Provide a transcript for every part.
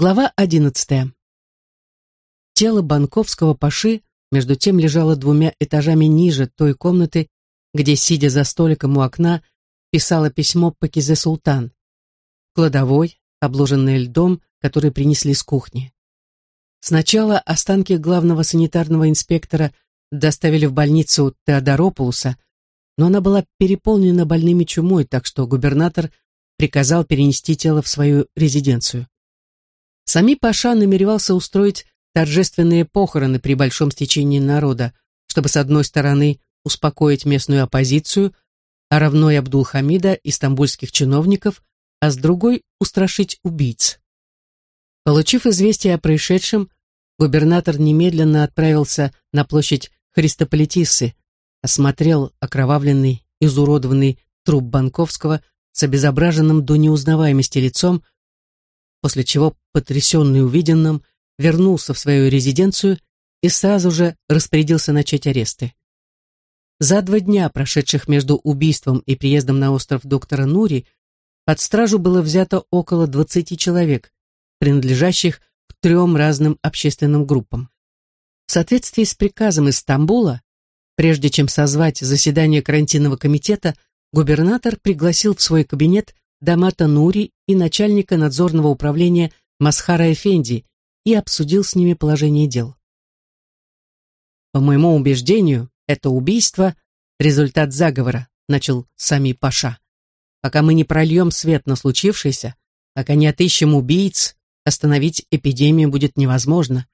Глава одиннадцатая. Тело банковского паши между тем лежало двумя этажами ниже той комнаты, где, сидя за столиком у окна, писала письмо Пакизе Султан. Кладовой, обложенной льдом, который принесли с кухни. Сначала останки главного санитарного инспектора доставили в больницу Теодоропулуса, но она была переполнена больными чумой, так что губернатор приказал перенести тело в свою резиденцию. Сами Паша намеревался устроить торжественные похороны при большом стечении народа, чтобы с одной стороны успокоить местную оппозицию, а равно и Абдул-Хамида и стамбульских чиновников, а с другой устрашить убийц. Получив известие о происшедшем, губернатор немедленно отправился на площадь Христополитисы, осмотрел окровавленный, изуродованный труп Банковского с обезображенным до неузнаваемости лицом, после чего, потрясенный увиденным, вернулся в свою резиденцию и сразу же распорядился начать аресты. За два дня, прошедших между убийством и приездом на остров доктора Нури, под стражу было взято около 20 человек, принадлежащих к трем разным общественным группам. В соответствии с приказом из Стамбула, прежде чем созвать заседание карантинного комитета, губернатор пригласил в свой кабинет Дамата Нури и начальника надзорного управления Масхара Эфенди и обсудил с ними положение дел. По моему убеждению, это убийство – результат заговора, начал Сами Паша. Пока мы не прольем свет на случившееся, пока не отыщем убийц, остановить эпидемию будет невозможно.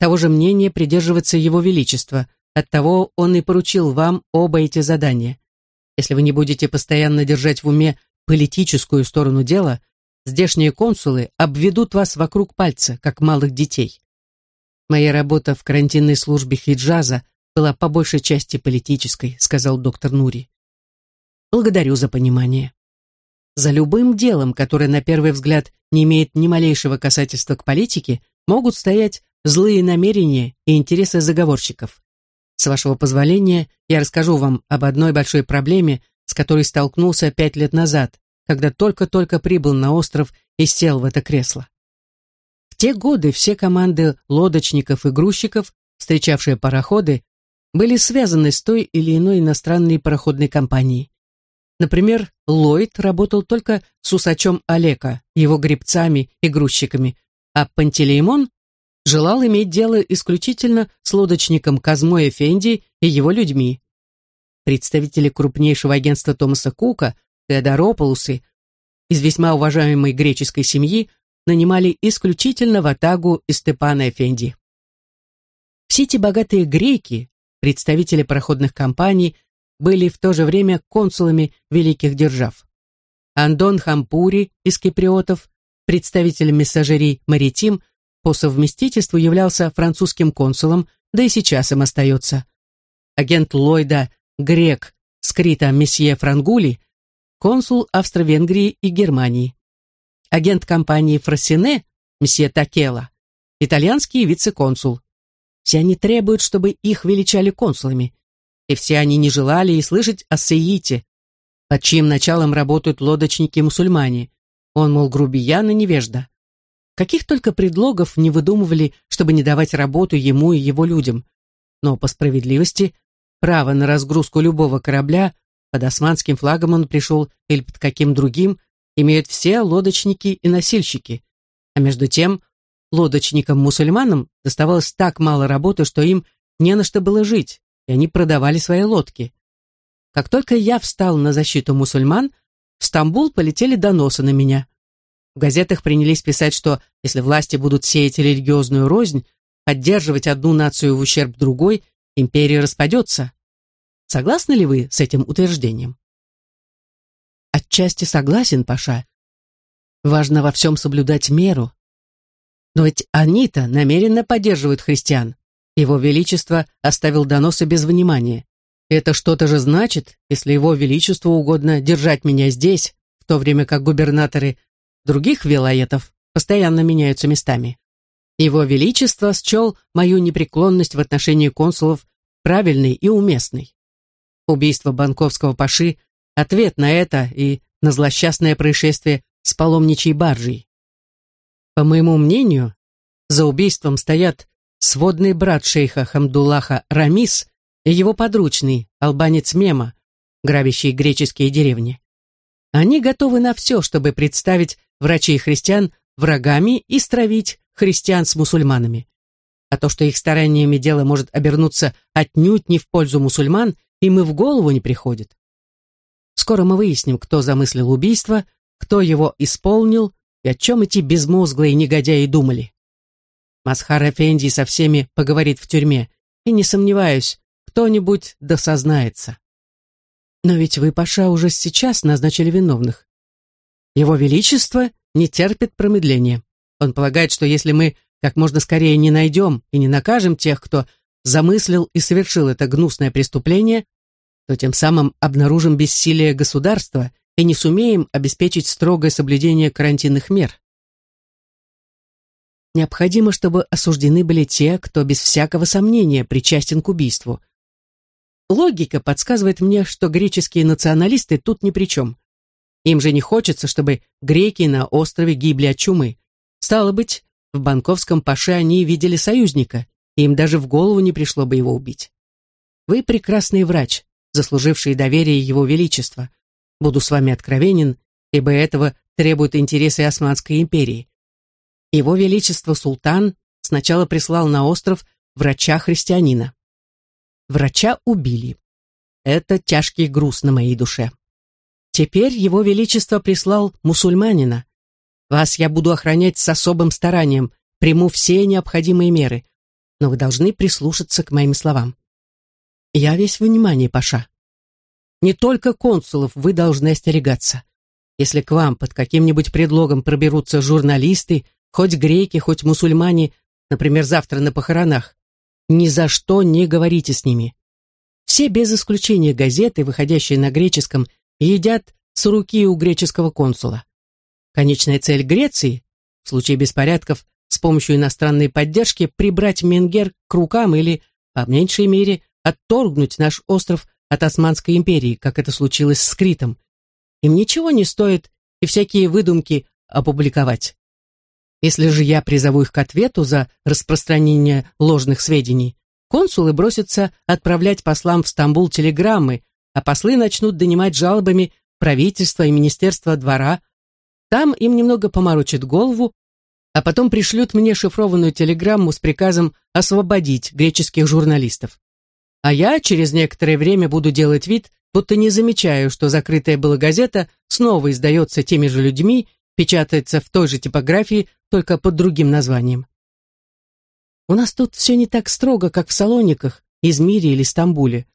Того же мнения придерживается Его Величество, оттого он и поручил вам оба эти задания. Если вы не будете постоянно держать в уме политическую сторону дела, здешние консулы обведут вас вокруг пальца, как малых детей. Моя работа в карантинной службе Хиджаза была по большей части политической, сказал доктор Нури. Благодарю за понимание. За любым делом, которое на первый взгляд не имеет ни малейшего касательства к политике, могут стоять злые намерения и интересы заговорщиков. С вашего позволения, я расскажу вам об одной большой проблеме, с которой столкнулся пять лет назад, когда только-только прибыл на остров и сел в это кресло. В те годы все команды лодочников и грузчиков, встречавшие пароходы, были связаны с той или иной иностранной пароходной компанией. Например, Ллойд работал только с усачом Олека, его гребцами и грузчиками, а Пантелеймон желал иметь дело исключительно с лодочником Казмо Эфенди и его людьми. Представители крупнейшего агентства Томаса Кука, Теодоропoulos, из весьма уважаемой греческой семьи, нанимали исключительно ватагу из Степана Эфенди. Все эти богатые греки, представители пароходных компаний, были в то же время консулами великих держав. Андон Хампури из киприотов, представитель мессажерий Маритим, по совместительству являлся французским консулом, да и сейчас им остается. Агент Ллойда, грек, скрита месье Франгули, консул Австро-Венгрии и Германии. Агент компании Фрассине, месье Такела, итальянский вице-консул. Все они требуют, чтобы их величали консулами и все они не желали и слышать о Сеите, под чьим началом работают лодочники-мусульмане. Он, мол, грубиян и невежда. Каких только предлогов не выдумывали, чтобы не давать работу ему и его людям. Но по справедливости, право на разгрузку любого корабля, под османским флагом он пришел или под каким другим, имеют все лодочники и носильщики. А между тем, лодочникам-мусульманам доставалось так мало работы, что им не на что было жить и они продавали свои лодки. Как только я встал на защиту мусульман, в Стамбул полетели доносы на меня. В газетах принялись писать, что если власти будут сеять религиозную рознь, поддерживать одну нацию в ущерб другой, империя распадется. Согласны ли вы с этим утверждением? Отчасти согласен, Паша. Важно во всем соблюдать меру. Но ведь они-то намеренно поддерживают христиан. Его Величество оставил доносы без внимания. Это что-то же значит, если Его Величеству угодно держать меня здесь, в то время как губернаторы других вилоетов постоянно меняются местами. Его Величество счел мою непреклонность в отношении консулов правильной и уместной. Убийство банковского паши – ответ на это и на злосчастное происшествие с паломничьей баржей. По моему мнению, за убийством стоят сводный брат шейха Хамдуллаха Рамис и его подручный, албанец Мема, грабящий греческие деревни. Они готовы на все, чтобы представить врачей христиан врагами и стравить христиан с мусульманами. А то, что их стараниями дело может обернуться отнюдь не в пользу мусульман, им и в голову не приходит. Скоро мы выясним, кто замыслил убийство, кто его исполнил и о чем эти безмозглые негодяи думали. Масхар Эфенди со всеми поговорит в тюрьме, и не сомневаюсь, кто-нибудь досознается. Но ведь вы, Паша, уже сейчас назначили виновных. Его Величество не терпит промедления. Он полагает, что если мы как можно скорее не найдем и не накажем тех, кто замыслил и совершил это гнусное преступление, то тем самым обнаружим бессилие государства и не сумеем обеспечить строгое соблюдение карантинных мер. Необходимо, чтобы осуждены были те, кто без всякого сомнения причастен к убийству. Логика подсказывает мне, что греческие националисты тут ни при чем. Им же не хочется, чтобы греки на острове гибли от чумы. Стало быть, в банковском паше они видели союзника, и им даже в голову не пришло бы его убить. Вы прекрасный врач, заслуживший доверие Его Величества. Буду с вами откровенен, ибо этого требуют интересы Османской империи. Его Величество Султан сначала прислал на остров врача-христианина. Врача убили. Это тяжкий груз на моей душе. Теперь Его Величество прислал мусульманина. Вас я буду охранять с особым старанием, приму все необходимые меры, но вы должны прислушаться к моим словам. Я весь внимание, Паша. Не только консулов вы должны остерегаться. Если к вам под каким-нибудь предлогом проберутся журналисты, хоть греки, хоть мусульмане, например, завтра на похоронах, ни за что не говорите с ними. Все без исключения газеты, выходящие на греческом, едят с руки у греческого консула. Конечная цель Греции, в случае беспорядков, с помощью иностранной поддержки прибрать Менгер к рукам или, по меньшей мере, отторгнуть наш остров от Османской империи, как это случилось с Критом. Им ничего не стоит и всякие выдумки опубликовать. Если же я призову их к ответу за распространение ложных сведений, консулы бросятся отправлять послам в Стамбул телеграммы, а послы начнут донимать жалобами правительства и министерства двора. Там им немного поморочат голову, а потом пришлют мне шифрованную телеграмму с приказом освободить греческих журналистов. А я через некоторое время буду делать вид, будто не замечаю, что закрытая была газета снова издается теми же людьми, печатается в той же типографии, только под другим названием. У нас тут все не так строго, как в Салониках, Измире или Стамбуле.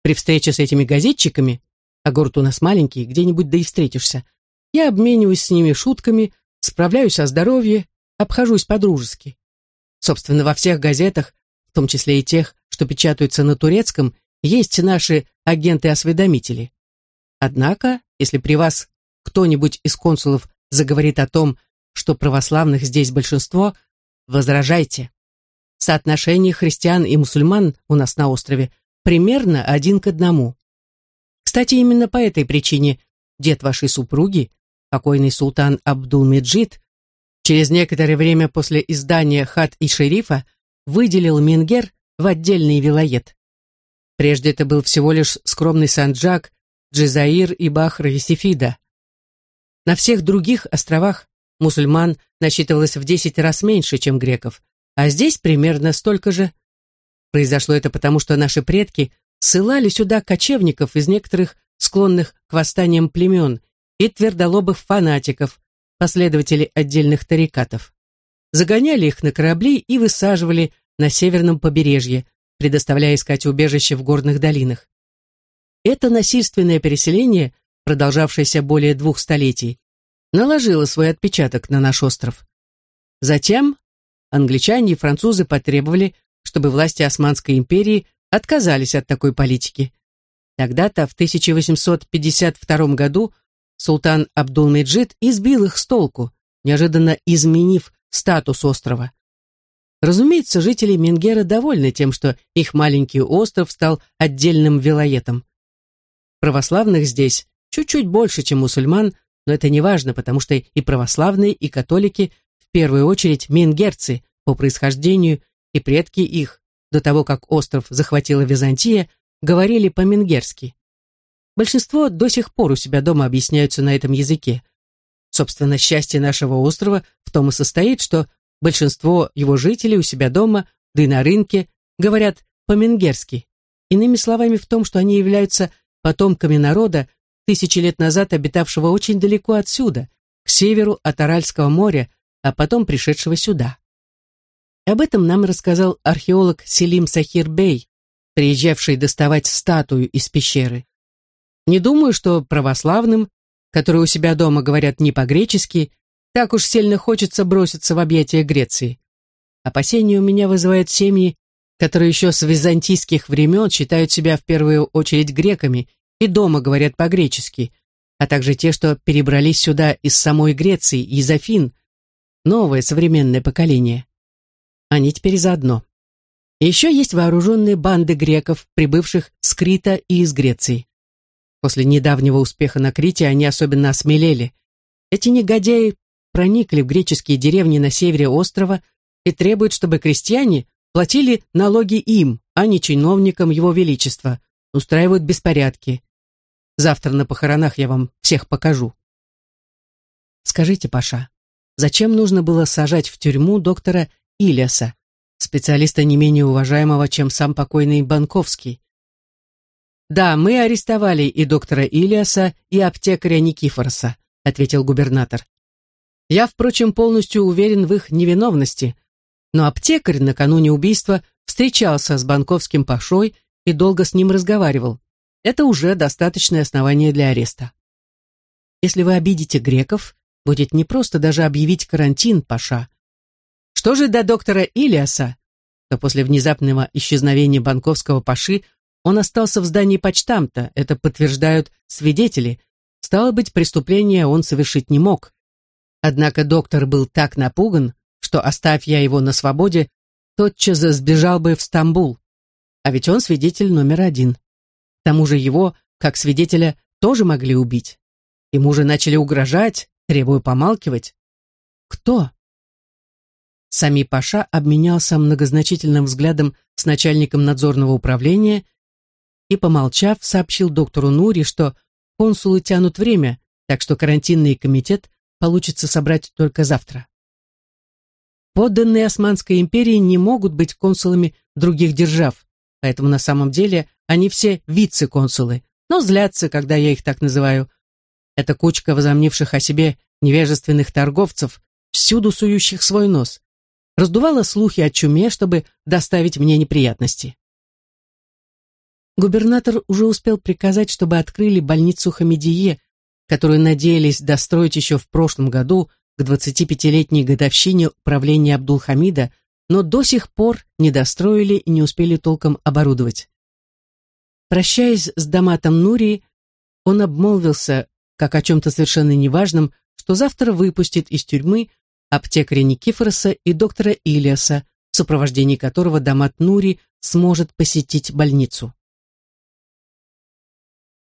При встрече с этими газетчиками, а город у нас маленький, где-нибудь да и встретишься, я обмениваюсь с ними шутками, справляюсь о здоровье, обхожусь по-дружески. Собственно, во всех газетах, в том числе и тех, что печатаются на турецком, есть наши агенты-осведомители. Однако, если при вас кто-нибудь из консулов заговорит о том, что православных здесь большинство, возражайте. Соотношение христиан и мусульман у нас на острове примерно один к одному. Кстати, именно по этой причине дед вашей супруги, покойный султан Абдул-Меджид, через некоторое время после издания «Хат и шерифа» выделил Мингер в отдельный вилает. Прежде это был всего лишь скромный Санджак, Джизаир и Бахра и Сефида. На всех других островах мусульман насчитывалось в десять раз меньше, чем греков, а здесь примерно столько же. Произошло это потому, что наши предки ссылали сюда кочевников из некоторых склонных к восстаниям племен и твердолобых фанатиков, последователей отдельных тарикатов. Загоняли их на корабли и высаживали на северном побережье, предоставляя искать убежище в горных долинах. Это насильственное переселение, продолжавшееся более двух столетий, наложило свой отпечаток на наш остров. Затем англичане и французы потребовали, чтобы власти Османской империи отказались от такой политики. Тогда-то, в 1852 году, султан Абдул-Меджид избил их с толку, неожиданно изменив статус острова. Разумеется, жители Менгера довольны тем, что их маленький остров стал отдельным вилоетом. Православных здесь чуть-чуть больше, чем мусульман, но это не важно, потому что и православные, и католики в первую очередь мингерцы по происхождению, и предки их, до того, как остров захватила Византия, говорили по-мингерски. Большинство до сих пор у себя дома объясняются на этом языке. Собственно, счастье нашего острова в том и состоит, что большинство его жителей у себя дома, да и на рынке, говорят по-мингерски. Иными словами, в том, что они являются потомками народа, тысячи лет назад обитавшего очень далеко отсюда, к северу от Аральского моря, а потом пришедшего сюда. Об этом нам рассказал археолог Селим Сахир Бей, приезжавший доставать статую из пещеры. Не думаю, что православным, которые у себя дома говорят не по-гречески, так уж сильно хочется броситься в объятия Греции. Опасения у меня вызывают семьи, которые еще с византийских времен считают себя в первую очередь греками и дома говорят по-гречески, а также те, что перебрались сюда из самой Греции, из Афин, новое современное поколение. Они теперь заодно. Еще есть вооруженные банды греков, прибывших с Крита и из Греции. После недавнего успеха на Крите они особенно осмелели. Эти негодяи проникли в греческие деревни на севере острова и требуют, чтобы крестьяне платили налоги им, а не чиновникам его величества, устраивают беспорядки. Завтра на похоронах я вам всех покажу. Скажите, Паша, зачем нужно было сажать в тюрьму доктора Ильяса, специалиста не менее уважаемого, чем сам покойный Банковский? «Да, мы арестовали и доктора Илиаса, и аптекаря Никифорса», ответил губернатор. «Я, впрочем, полностью уверен в их невиновности, но аптекарь накануне убийства встречался с банковским пашой и долго с ним разговаривал. Это уже достаточное основание для ареста. Если вы обидите греков, будет непросто даже объявить карантин, паша. Что же до доктора Илиаса, то после внезапного исчезновения банковского паши он остался в здании почтамта, это подтверждают свидетели. Стало быть, преступления он совершить не мог. Однако доктор был так напуган, что, оставь я его на свободе, тотчас сбежал бы в Стамбул. А ведь он свидетель номер один. К тому же его, как свидетеля, тоже могли убить. Ему же начали угрожать, требуя помалкивать. Кто? Сами Паша обменялся многозначительным взглядом с начальником надзорного управления и, помолчав, сообщил доктору Нури, что консулы тянут время, так что карантинный комитет получится собрать только завтра. Подданные Османской империи не могут быть консулами других держав, поэтому на самом деле они все вице-консулы, но злятся, когда я их так называю. Это кучка возомнивших о себе невежественных торговцев, всюду сующих свой нос. Раздувала слухи о чуме, чтобы доставить мне неприятности. Губернатор уже успел приказать, чтобы открыли больницу Хамидие, которую надеялись достроить еще в прошлом году к 25-летней годовщине правления Абдулхамида, но до сих пор не достроили и не успели толком оборудовать. Прощаясь с Даматом Нури, он обмолвился, как о чем-то совершенно неважном, что завтра выпустит из тюрьмы аптекаря Никифороса и доктора Илиаса, в сопровождении которого Дамат Нури сможет посетить больницу.